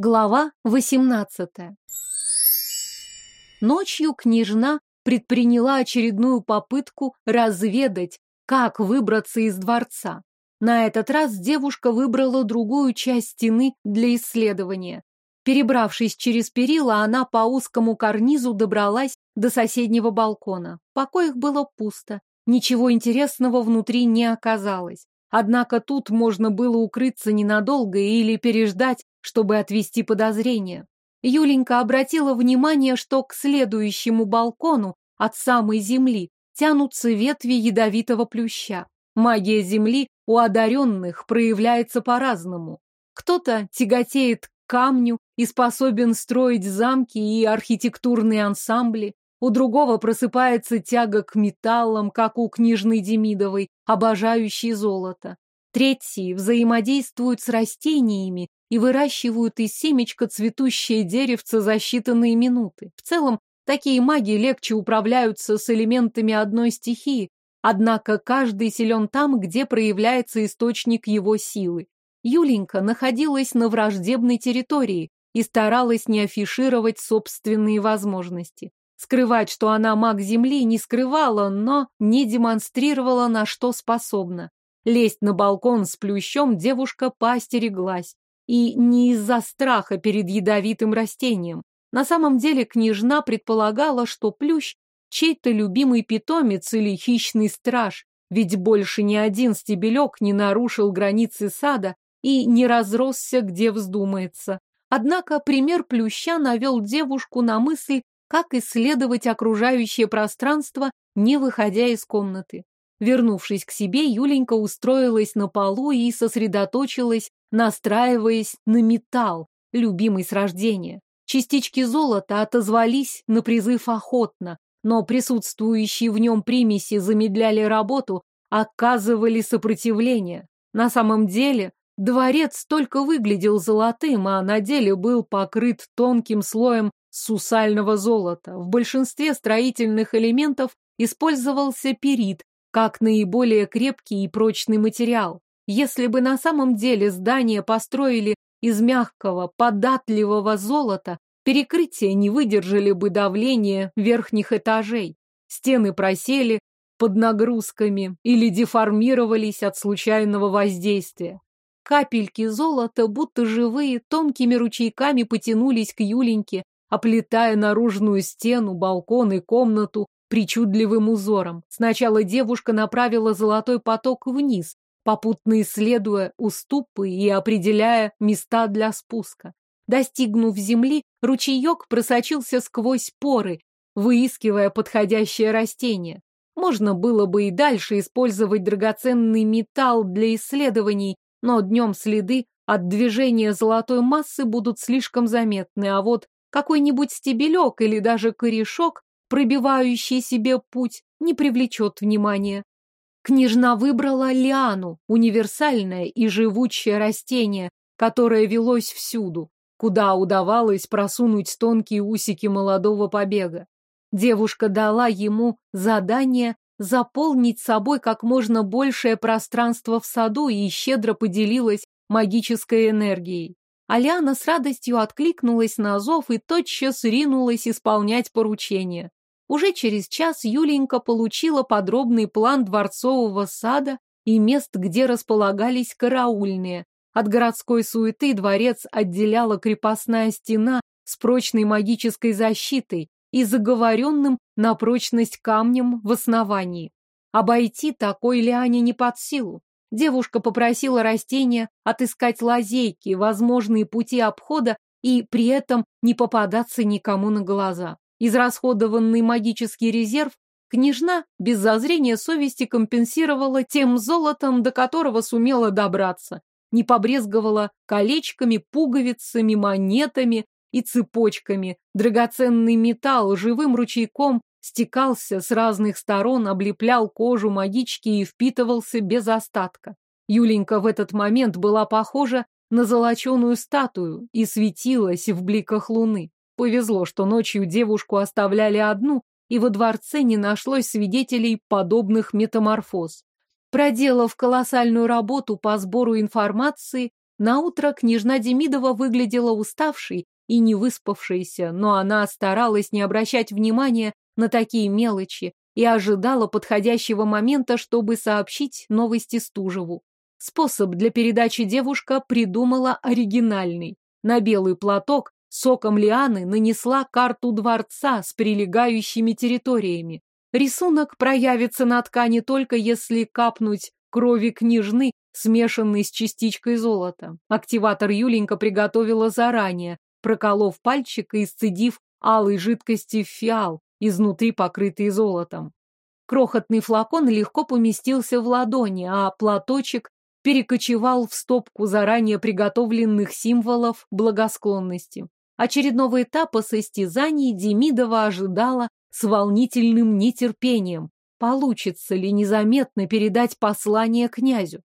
Глава 18. Ночью княжна предприняла очередную попытку разведать, как выбраться из дворца. На этот раз девушка выбрала другую часть стены для исследования. Перебравшись через перила, она по узкому карнизу добралась до соседнего балкона. В покоях было пусто. Ничего интересного внутри не оказалось. Однако тут можно было укрыться ненадолго или переждать, чтобы отвести подозрения. Юленька обратила внимание, что к следующему балкону от самой земли тянутся ветви ядовитого плюща. Магия земли у одаренных проявляется по-разному. Кто-то тяготеет к камню и способен строить замки и архитектурные ансамбли, у другого просыпается тяга к металлам, как у княжны Демидовой, обожающей золото. Третьи взаимодействуют с растениями и выращивают из семечка цветущее деревце за считанные минуты. В целом, такие маги легче управляются с элементами одной стихии, однако каждый силен там, где проявляется источник его силы. Юленька находилась на враждебной территории и старалась не афишировать собственные возможности. Скрывать, что она маг Земли, не скрывала, но не демонстрировала, на что способна. Лезть на балкон с плющом девушка поостереглась. И не из-за страха перед ядовитым растением. На самом деле княжна предполагала, что плющ – чей-то любимый питомец или хищный страж, ведь больше ни один стебелек не нарушил границы сада и не разросся, где вздумается. Однако пример плюща навел девушку на мысль как исследовать окружающее пространство, не выходя из комнаты. Вернувшись к себе, Юленька устроилась на полу и сосредоточилась, настраиваясь на металл, любимый с рождения. Частички золота отозвались на призыв охотно, но присутствующие в нем примеси замедляли работу, оказывали сопротивление. На самом деле дворец только выглядел золотым, а на деле был покрыт тонким слоем сусального золота. В большинстве строительных элементов использовался перит, как наиболее крепкий и прочный материал. Если бы на самом деле здание построили из мягкого, податливого золота, перекрытия не выдержали бы давления верхних этажей. Стены просели под нагрузками или деформировались от случайного воздействия. Капельки золота, будто живые, тонкими ручейками потянулись к Юленьке, оплетая наружную стену, балкон и комнату причудливым узором. Сначала девушка направила золотой поток вниз, попутно исследуя уступы и определяя места для спуска. Достигнув земли, ручеек просочился сквозь поры, выискивая подходящее растение. Можно было бы и дальше использовать драгоценный металл для исследований, но днем следы от движения золотой массы будут слишком заметны, а вот какой-нибудь стебелек или даже корешок, пробивающий себе путь, не привлечет внимания. Княжна выбрала лиану, универсальное и живучее растение, которое велось всюду, куда удавалось просунуть тонкие усики молодого побега. Девушка дала ему задание заполнить собой как можно большее пространство в саду и щедро поделилась магической энергией. Аляна с радостью откликнулась на зов и тотчас ринулась исполнять поручение. Уже через час Юленька получила подробный план дворцового сада и мест, где располагались караульные. От городской суеты дворец отделяла крепостная стена с прочной магической защитой и заговоренным на прочность камнем в основании. Обойти такой Лиане не под силу. Девушка попросила растения отыскать лазейки, возможные пути обхода и при этом не попадаться никому на глаза. Израсходованный магический резерв княжна без зазрения совести компенсировала тем золотом, до которого сумела добраться. Не побрезговала колечками, пуговицами, монетами и цепочками. Драгоценный металл живым ручейком стекался с разных сторон, облеплял кожу магички и впитывался без остатка. Юленька в этот момент была похожа на золоченую статую и светилась в бликах луны. Повезло, что ночью девушку оставляли одну, и во дворце не нашлось свидетелей подобных метаморфоз. Проделав колоссальную работу по сбору информации, Наутро княжна Демидова выглядела уставшей и не выспавшейся, но она старалась не обращать внимания на такие мелочи и ожидала подходящего момента, чтобы сообщить новости Стужеву. Способ для передачи девушка придумала оригинальный. На белый платок соком лианы нанесла карту дворца с прилегающими территориями. Рисунок проявится на ткани только если капнуть крови княжны, смешанной с частичкой золота. Активатор Юленька приготовила заранее, проколов пальчик и сцедив алой жидкости в фиал, изнутри покрытый золотом. Крохотный флакон легко поместился в ладони, а платочек перекочевал в стопку заранее приготовленных символов благосклонности. Очередного этапа состязаний Демидова ожидала с волнительным нетерпением. Получится ли незаметно передать послание князю?